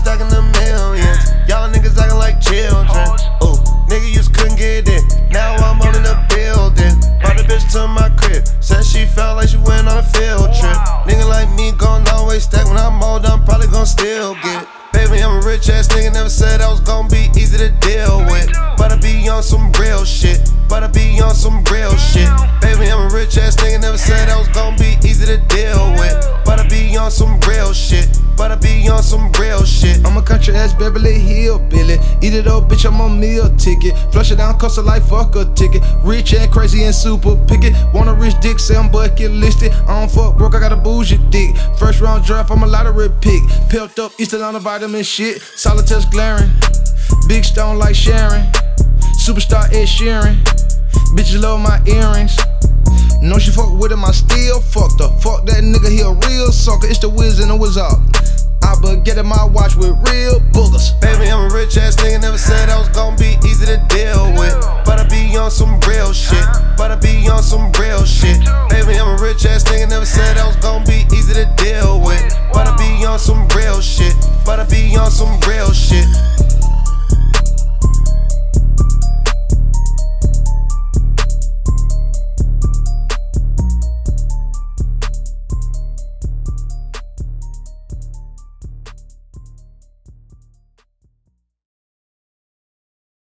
stacking the millions. Y'all niggas acting like children. Ooh, nigga used couldn't get in. Now I'm on in the building. Brought a bitch to my crib. Said she felt like she went on a field trip. Nigga like me gon' always stack. When I'm old, I'm probably gon' still get. Baby, I'm a rich ass nigga. Never said I was gon' be easy to deal with. But I be on some real shit. But I be on some real shit. Baby, I'm a rich ass nigga. Never said I was gon' be easy to deal with. On some real shit. But I be on some real shit. I'm a country ass Beverly Hill Billy. Eat it up, bitch, I'm on meal ticket. Flush it down, cost a life, fuck a ticket. Rich and crazy and super picky. Wanna rich dick, say I'm bucket listed. I don't fuck broke, I got a bougie dick. First round draft, I'm a lottery pick. Pelt up, Eastern on the vitamin shit. Solitaires glaring. Big stone like Sharon. Superstar Ed Sheeran. Bitches love my earrings. No, she fuck with him, I still fucked her. Fuck that nigga, he a real sucker. It's the Wiz and the wizard. I but get in my watch with real boogers. Baby, I'm a rich ass nigga, never said I was gonna be easy to deal with. But I be on some real shit. But I be on some real shit. Baby, I'm a rich ass nigga, never said I was gonna be easy to deal with. But I be on some real shit. But I be on some real